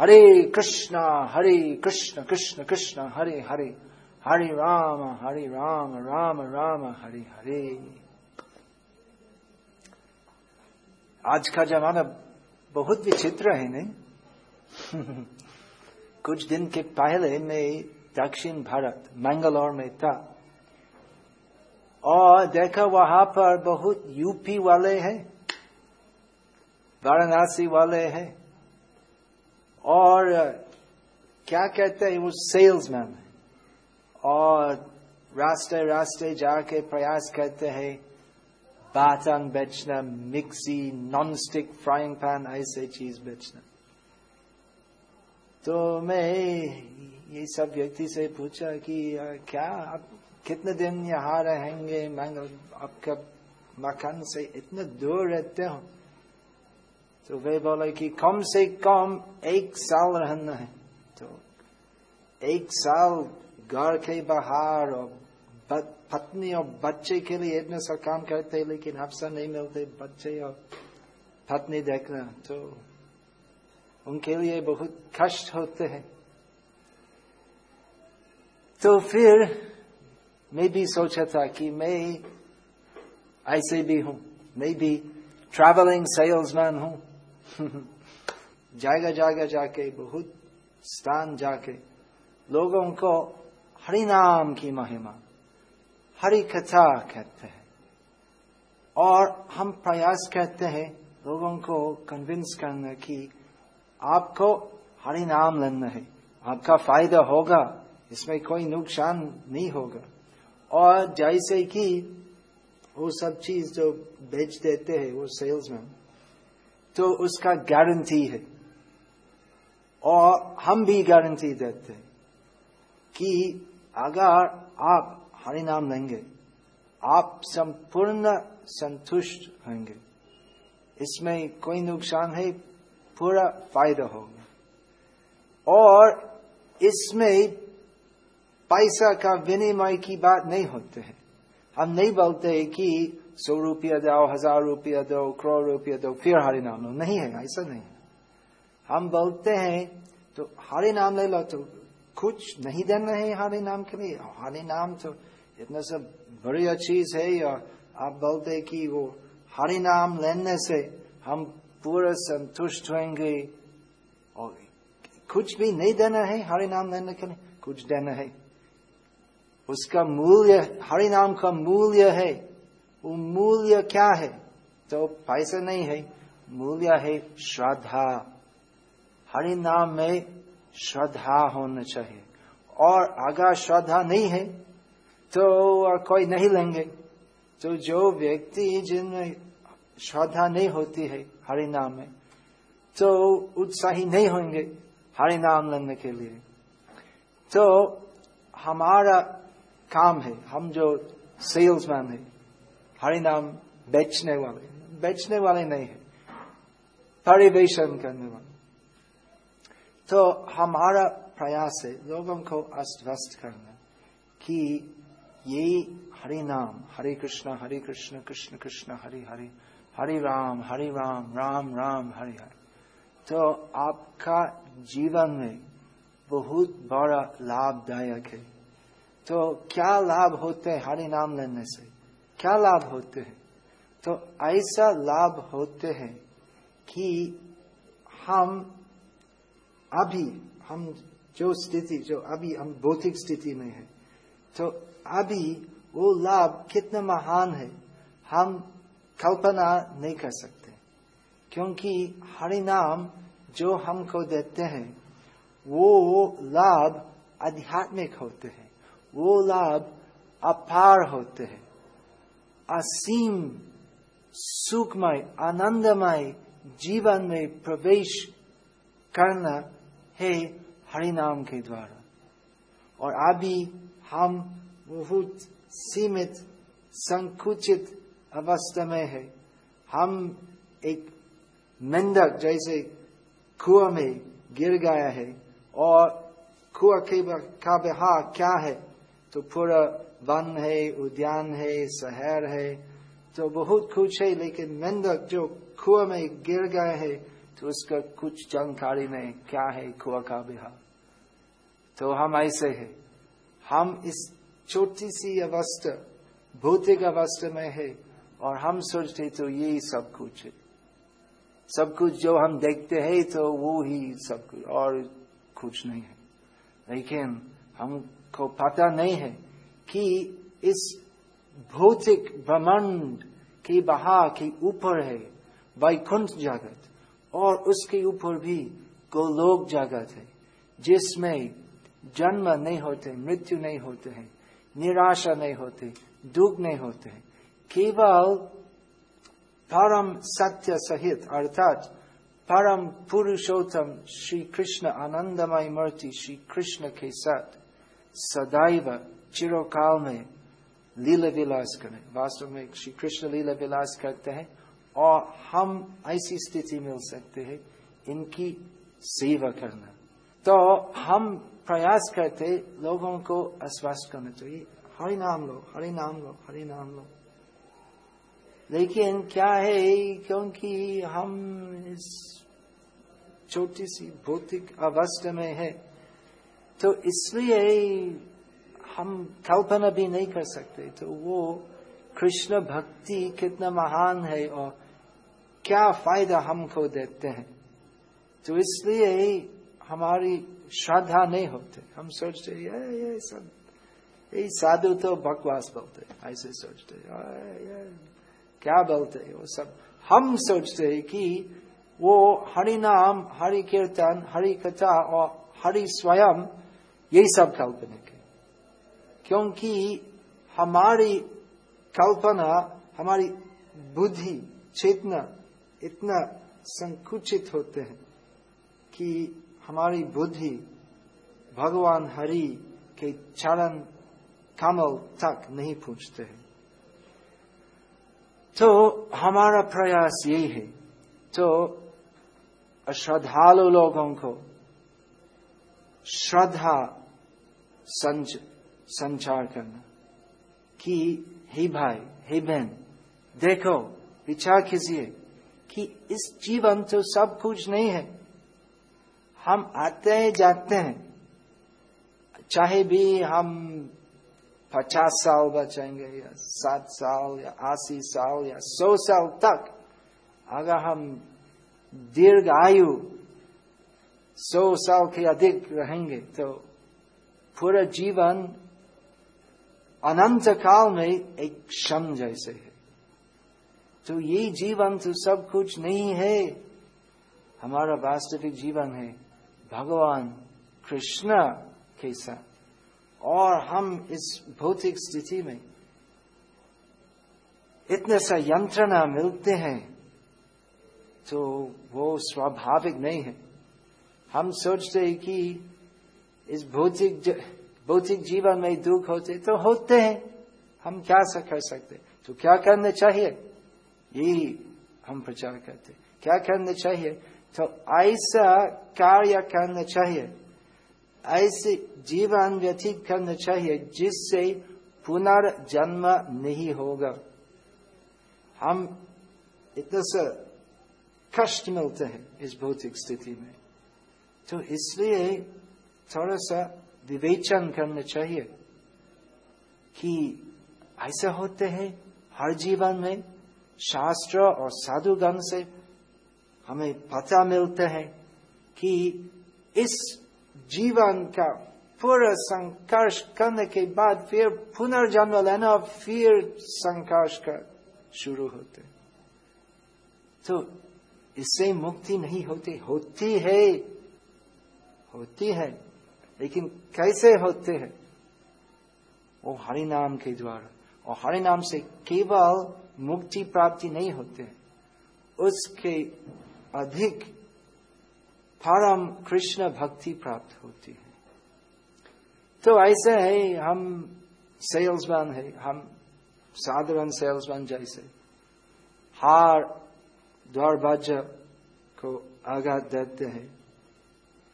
हरे कृष्णा, हरे कृष्ण कृष्ण कृष्ण, हरे हरे। हरे राम हरे राम राम राम, हरे हरे। आज का जमाना बहुत विचित्र है, नहीं? कुछ दिन के पहले मैं दक्षिण भारत, मैंगलोर में था। और देखा वहाँ पर बहुत यूपी वाले हैं, वाराणसी वाले हैं। और क्या कहते हैं वो सेल्समैन और रास्ते रास्ते जाके प्रयास करते हैं, बातन बेचना mixie non stick frying pan ऐसे चीज़ बेचना। तो मैं ये सब व्यक्ति से पूछा कि क्या आप कितने दिन यहाँ रहेंगे? मैं आपका मकान से इतने दूर रहते हो? तो वे बोले कि कम से कम एक साल रहना है। तो एक साल घर के बाहर और पत्नी और बच्चे के लिए इतना सा काम करते, लेकिन अवसर नहीं मिलते बच्चे और पत्नी देखना। तो उनके लिए बहुत कष्ट होते हैं। तो फिर मैं भी सोचा था कि मैं ऐसे भी हूँ। मैं भी ट्रैवलिंग सेल्समैन हूँ। जाएगा जाएगा, जाके, बहुत स्थान जाके। लोगों को हरि नाम की महिमा, हरि कथा कहते हैं। और हम प्रयास करते हैं लोगों को कन्विंस करना कि आपको हरि नाम लेना है। आपका फ़ायदा होगा, इसमें कोई नुकसान नहीं होगा। और जैसे कि वो सब चीज़ जो बेच देते हैं, वो सेल्समैन तो उसका गारंटी है। और हम भी गारंटी देते हैं कि अगर आप हरि नाम लेंगे, आप संपूर्ण संतुष्ट होंगे। इसमें कोई नुकसान है पूरा फ़ायदा होगा। और इसमें पैसा का विनिमय की बात नहीं होते है। हम नहीं बोलते कि सौ रुपया दो, हज़ार रुपया दो, करोड़ रुपया दो, फिर हरि नाम लो। नहीं है, ऐसा नहीं है। हम बोलते हैं तो हरि नाम ले लो तो कुछ नहीं देना है हरि नाम के लिए। हरि नाम तो इतना सब बढ़िया चीज़ है, या आप बोलते हैं कि वो हरि नाम लेने से हम पूरा संतुष्ट होंगे। और कुछ भी नहीं देना है हरि नाम लेने के लिए, कुछ देना है। उसका मूल्य, हरि नाम का मूल्य है। वो मूल्य क्या है? तो पैसा नहीं है, मूल्य है श्रद्धा। हरि नाम में श्रद्धा होना चाहिए। और अगर श्रद्धा नहीं है तो कोई नहीं लेंगे। तो जो व्यक्ति जिनमें श्रद्धा नहीं होती है हरि नाम में तो उत्साही नहीं होंगे हरि नाम लेने के लिए। तो हमारा काम है। हम जो सेल्समैन है हरि नाम बेचने वाले बेचने वाले नहीं है परिवेशन करने वाले। तो हमारा प्रयास है लोगों को अस्त करना कि ये हरि नाम, हरे कृष्ण हरे कृष्ण कृष्ण कृष्ण, हरे हरे हरे राम हरे राम राम राम, हरे हरे। तो आपका जीवन में बहुत बड़ा लाभदायक है। तो क्या लाभ होते हैं हरि नाम लेने से? क्या लाभ होते हैं? तो ऐसा लाभ होते हैं कि हम अभी, हम जो स्थिति, जो अभी हम भौतिक स्थिति में है तो अभी वो लाभ कितना महान है, हम कल्पना नहीं कर सकते। क्योंकि हरि नाम जो हमको देते हैं, वो लाभ आध्यात्मिक होते हैं। वो लाभ अपार होते हैं। असीम, सुखमय, आनंदमय जीवन में प्रवेश करना है हरिनाम के द्वारा। और अभी हम बहुत सीमित, संकुचित अवस्था में है। हम एक मेंढक जैसे कुआ में गिर गया है। और कुआ के का बिहार क्या है? तो पूरा वन है, उद्यान है, शहर है तो बहुत कुछ है, लेकिन मेंढक जो कुआ में गिर गए है तो उसका कुछ जानकारी नहीं, क्या है कुआ का बिहार तो हम ऐसे है। हम इस छोटी सी अवस्था, भौतिक अवस्था में है, और हम सोचते तो यही सब कुछ है। सब कुछ जो हम देखते हैं तो वो ही सब कुछ, और कुछ नहीं है। लेकिन हमको पता नहीं है कि इस भौतिक ब्रह्मांड की बहा के ऊपर है, वैकुंठ जगत, और उसके ऊपर भी गोलोक जगत है, जिसमें जन्म नहीं होते, मृत्यु नहीं होते हैं, निराशा नहीं होते, दुख नहीं होते हैं। केवल परम सत्य सहित, अर्थात परम पुरुषोत्तम श्री कृष्ण आनंदमय मूर्ति श्री कृष्ण के साथ सदैव चिरोकाल में लीला विलास करें वास्तव में श्री कृष्ण लीला विलास करते हैं और हम ऐसी स्थिति मिल सकते हैं इनकी सेवा करना। तो हम प्रयास करते लोगों को आश्वस्त करना चाहिए। हरि नाम लो, हरि नाम लो, हरि नाम लो। लेकिन क्या है क्योंकि हम इस छोटी सी भौतिक अवस्था में है तो इसलिए हम कल्पना भी नहीं कर सकते। तो वो कृष्ण भक्ति कितना महान है और क्या फ़ायदा हमको देते हैं। तो इसलिए हमारी श्रद्धा नहीं होते। हम सोचते ये ये सब, ये साधु तो बकवास बोलते ऐसे सोचते ये क्या बोलते वो सब। हम सोचते हैं कि वो हरि नाम, हरि कीर्तन, हरि कथा और हरि स्वयं यही सब काल्पनिक है। क्योंकि हमारी कल्पना, हमारी बुद्धि, चेतना इतना संकुचित होते हैं कि हमारी बुद्धि भगवान हरि के चरण कमल तक नहीं पूछते हैं। तो हमारा प्रयास यही है। तो श्रद्धालु लोगों को श्रद्धा संच, संचार करना। कि हे भाई हे बहन देखो विचार कीजिए कि इस जीवन तो सब कुछ नहीं है। हम आते हैं जाते हैं। चाहे भी हम पचास साल बचेंगे या सात साल या अस्सी साल या सौ साल तक अगर हम दीर्घ आयु सौ साल के अधिक रहेंगे तो पूरा जीवन अनंत काल में एक क्षण जैसे है। तो ये जीवन तो सब कुछ नहीं है, हमारा वास्तविक जीवन है भगवान कृष्ण के साथ। और हम इस भौतिक स्थिति में इतने सा यंत्रणा मिलते हैं तो वो स्वाभाविक नहीं है। हम सोचते हैं कि इस भौतिक भौतिक जीवन में दुख होते तो होते हैं। हम क्या कर सकते तो क्या करना चाहिए? यही हम प्रचार करते क्या करना चाहिए? तो ऐसा कार्य करना चाहिए। ऐसे जीवन व्यतीत करना चाहिए जिससे पुनर्जन्म नहीं होगा। हम इतना सा कष्ट मिलते हैं इस भौतिक स्थिति में। तो इसलिए थोड़ा सा विवेचन करना चाहिए कि ऐसा होते हैं, हर जीवन में शास्त्र और साधुगण से हमें पता मिलता है कि इस जीवन का पूरा संघर्ष करने के बाद फिर पुनर्जन्म लेना फिर संघर्ष का शुरू होते तो इससे मुक्ति नहीं होती होती है। होती है, लेकिन कैसे होते हैं? वो हरि नाम के द्वारा। और हरि नाम से केवल मुक्ति प्राप्ति नहीं होते है। उसके अधिक परम कृष्ण भक्ति प्राप्त होती है। तो ऐसे है हम सेल्समैन है, हम साधारण सेल्समैन जैसे। हार दरवाज़ा को आघात देते हैं।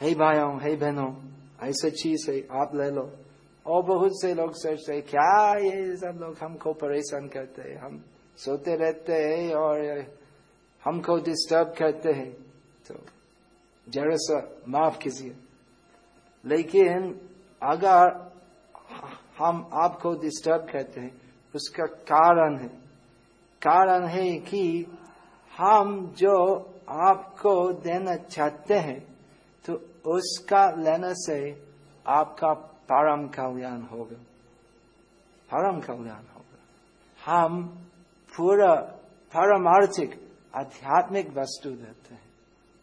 हे भाइयों, हे बहनों, ऐसा चीज़ है आप ले लो। और बहुत से लोग सोचते हैं, क्या ये सब लोग हमको परेशान करते हैं? हम सोते रहते हैं और हमको डिस्टर्ब करते हैं। तो जरा सा माफ़ कीजिए। लेकिन अगर हम आपको डिस्टर्ब करते हैं, उसका कारण है। कारण है कि हम जो आपको देना चाहते हैं उसका लेने से आपका परम कल्याण होगा। परम कल्याण होगा। हम पूरा परमार्थिक, आध्यात्मिक वस्तु देते हैं।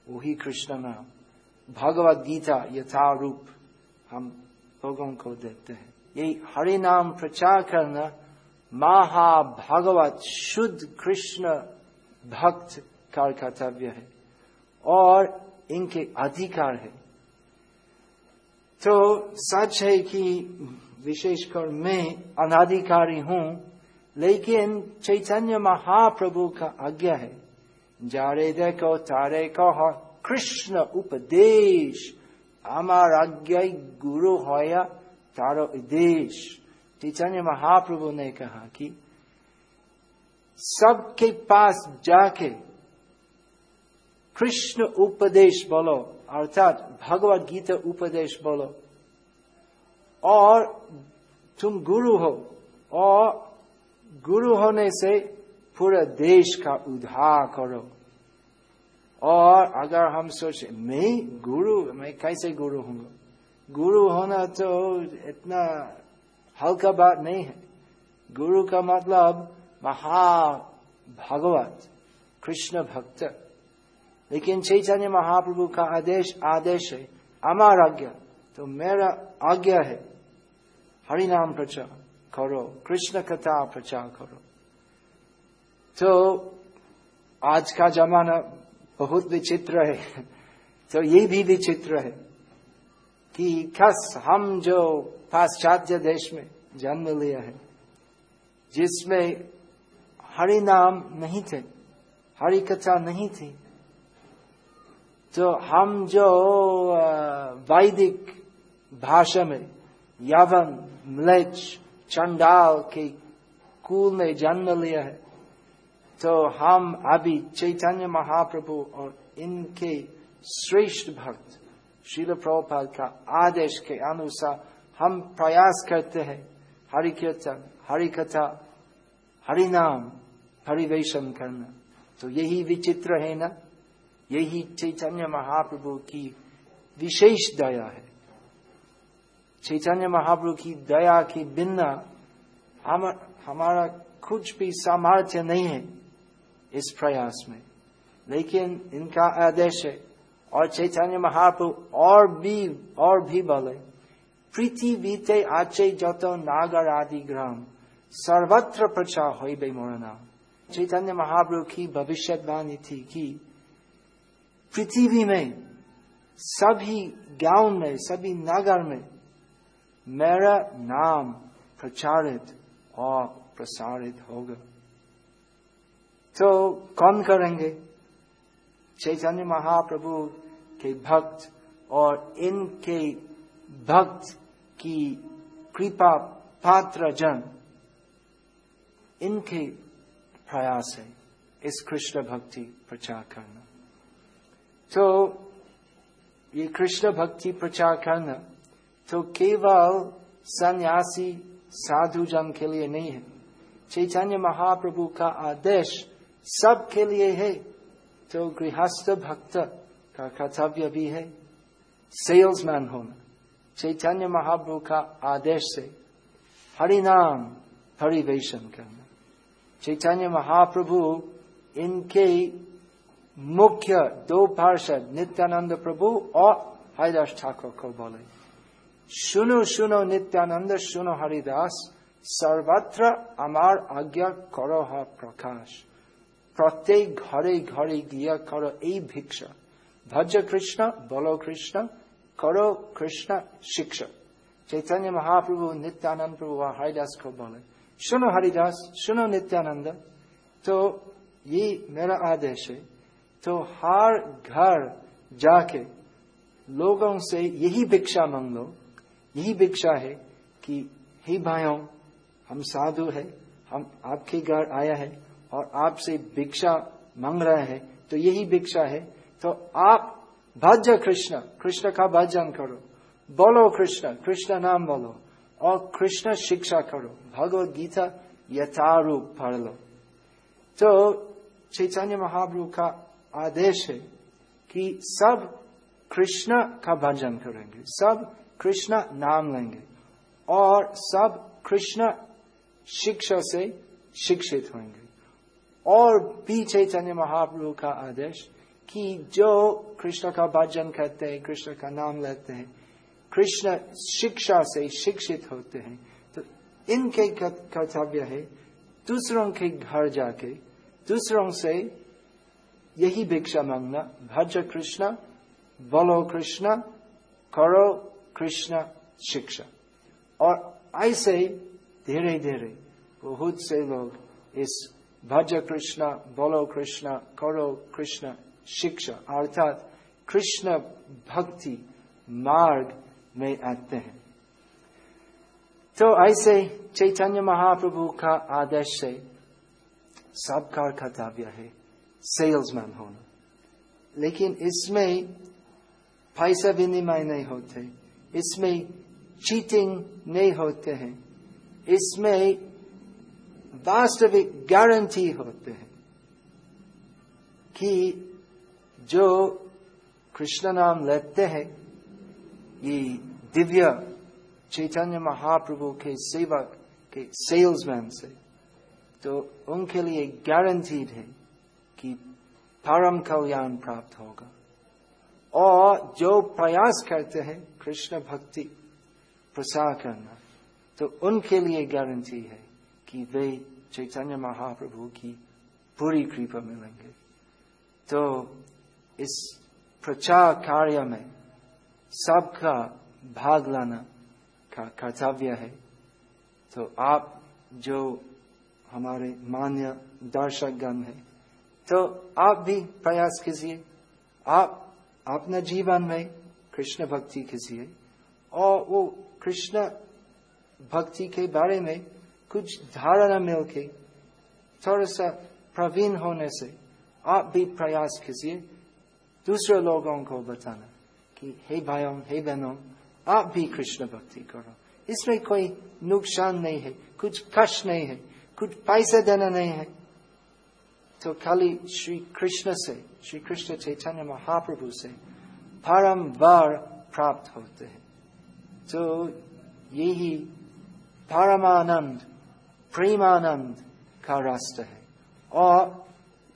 वही कृष्ण नाम भगवत गीता यथारूप हम लोगों को देते हैं। ये हरि नाम प्रचार करना महाभगवत शुद्ध कृष्ण भक्त का कर्तव्य है। और इनके अधिकार है। तो सच है कि विशेषकर मैं अनाधिकारी हूं लेकिन चैतन्य महाप्रभु का आज्ञा है जारे देखो तारे कह कृष्ण उपदेश আমার आज्ञा गुरु होया तारो देश चैतन्य महाप्रभु ने कहा कि सबके पास जाके कृष्ण उपदेश बोलो अर्थात भगवत गीता उपदेश बोलो और तुम गुरु हो और गुरु होने से पूरा देश का उद्धार करो और अगर हम सोचे मैं गुरु मैं कैसे गुरु हूँगा गुरु होना तो इतना हल्का बात नहीं है गुरु का मतलब महा भगवत कृष्ण भक्त लेकिन चैतन्य महाप्रभु का आदेश आदेश है, अमार आज्ञा। तो मेरा आज्ञा है हरि नाम प्रचार करो, कृष्ण कथा प्रचार करो। तो आज का जमाना बहुत विचित्र है तो ये भी विचित्र है कि खस हम जो पाश्चात्य देश में जन्म लिया है, जिसमें हरि नाम नहीं थे हरि कथा नहीं थी तो हम जो वैदिक भाषा में यवन म्लेच चंडाल के कुल में जन्म लिया है तो हम अभी चैतन्य महाप्रभु और इनके श्रेष्ठ भक्त शिल प्रभुपाद का आदेश के अनुसार हम प्रयास करते हैं हरि कीर्तन, हरि कथा, हरि नाम परिवेशन करना। तो यही विचित्र है ना? यही चैतन्य महाप्रभु की विशेष दया है। चैतन्य महाप्रभु की दया की बिना हम, हमारा कुछ भी सामर्थ्य नहीं है इस प्रयास में। लेकिन इनका आदेश है और चैतन्य महाप्रभु और भी और भी बोले। प्रीति बीते आचे जत नागर आदि ग्राम, सर्वत्र प्रचार हो मोर नाम। चैतन्य महाप्रभु की भविष्यवाणी थी कि पृथ्वी में, सभी गाँव में, सभी नगर में, मेरा नाम प्रचारित और प्रसारित होगा। तो कौन करेंगे? चैतन्य महाप्रभु के भक्त और इनके भक्त की कृपा पात्र जन इनके प्रयास है इस कृष्ण भक्ति प्रचार करना। तो ये कृष्ण भक्ति प्रचार करना तो केवल सन्यासी साधु जन के लिए नहीं है। चैतन्य महाप्रभु का आदेश सब के लिए है तो गृहस्थ भक्त का कर्तव्य भी है सेल्समैन होना। चैतन्य महाप्रभु का आदेश से हरिनाम परिवेशन करना। चैतन्य महाप्रभु इनके मुख्य दो पार्षद नित्यानंद प्रभु और हरिदास ठाकुर को बोले सुनो सुनो नित्यानंद सुनो हरिदास सर्वत्र अमार आज्ञा करो प्रकाश প্রত্যেক ঘরে ঘরে গিয়া করো এই ভিক্ষা ভজ কৃষ্ণ বলো কৃষ্ণ করো কৃষ্ণ শিক্ষা चैतन्य महाप्रभु नित्यानंद प्रभु हरिदास को बोले सुनो हरिदास सुनो नित्यानंद तो ये मेरा आदेश है तो हर घर जाके लोगों से यही भिक्षा मांग लो। यही भिक्षा है कि, हे भाइयों, हम साधु है, हम आपके घर आया है और आपसे भिक्षा मांग रहे हैं तो यही भिक्षा है। तो आप भज कृष्ण कृष्ण का भजन करो। बोलो कृष्ण कृष्ण नाम बोलो और कृष्ण शिक्षा करो। भगवत गीता यथारूप पढ़ लो। तो चैतन्य महाप्रभु का आदेश है कि सब कृष्ण का भजन करेंगे, सब कृष्ण नाम लेंगे और सब कृष्ण शिक्षा से शिक्षित होंगे। और भी चैतन्य महाप्रभु का आदेश कि जो कृष्ण का भजन करते हैं, कृष्ण का नाम लेते हैं, कृष्ण शिक्षा से शिक्षित होते हैं तो इनके कर्तव्य है दूसरों के घर जाके, दूसरों से यही भिक्षा मांगना। भज कृष्ण, बोलो कृष्ण, करो कृष्ण शिक्षा। और ऐसे धीरे धीरे बहुत से लोग इस भज कृष्ण, बोलो कृष्ण, करो कृष्ण शिक्षा अर्थात कृष्ण भक्ति मार्ग में आते हैं। तो ऐसे चैतन्य महाप्रभु का आदेश से सबका कर्तव्य है। सेल्समैन होना। लेकिन इसमें पैसा विनिमय नहीं होते, इसमें चीटिंग नहीं होते हैं, इसमें वास्तविक गारंटी होते हैं कि जो कृष्ण नाम लेते हैं, ये दिव्य चैतन्य महाप्रभु के सेवक, के सेल्समैन से तो उनके लिए गारंटीड है। कि परम कल्याण प्राप्त होगा। और जो प्रयास करते हैं कृष्ण भक्ति प्रसार करना तो उनके लिए गारंटी है कि वे चैतन्य महाप्रभु की पूरी कृपा मिलेंगे। तो इस प्रचार कार्य में सबका भाग लाना का कर्तव्य है। तो आप जो हमारे मान्य दर्शक गण है तो आप भी प्रयास कीजिए। आप अपने जीवन में कृष्ण भक्ति कीजिए। और वो कृष्ण भक्ति के बारे में कुछ धारणा मिलके थोड़ा सा प्रवीण होने से आप भी प्रयास कीजिए दूसरे लोगों को बताना कि, हे भाइयों, हे बहनों, आप भी कृष्ण भक्ति करो। इसमें कोई नुकसान नहीं है, कुछ कष्ट नहीं है, कुछ पैसे देना नहीं है। तो खाली श्री कृष्ण से, श्री कृष्ण चैतन्य महाप्रभु से परम वार प्राप्त होते हैं। तो यही परमानंद, प्रेमानंद का रास्ता है और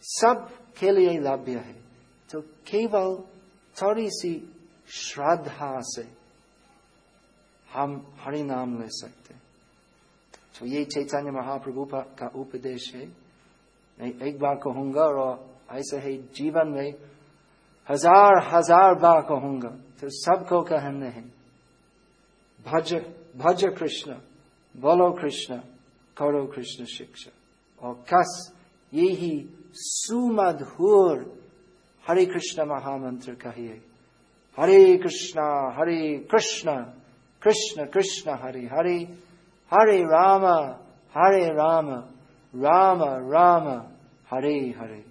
सब के लिए लभ्य है। तो केवल थोड़ी सी श्रद्धा से हम हरि नाम ले सकते तो ये चैतन्य महाप्रभु का उपदेश है। एक बार कहूँगा और ऐसे ही जीवन में हज़ार हज़ार बार कहूँगा तो सबको कहने हैं, भज भज कृष्ण, बोलो कृष्ण, करो कृष्ण शिक्षा। और कस यही सुमधुर हरे कृष्ण महामंत्र कहिए। हरे कृष्ण हरे कृष्ण कृष्ण कृष्ण हरे हरे हरे राम हरे राम। राम राम हरे हरे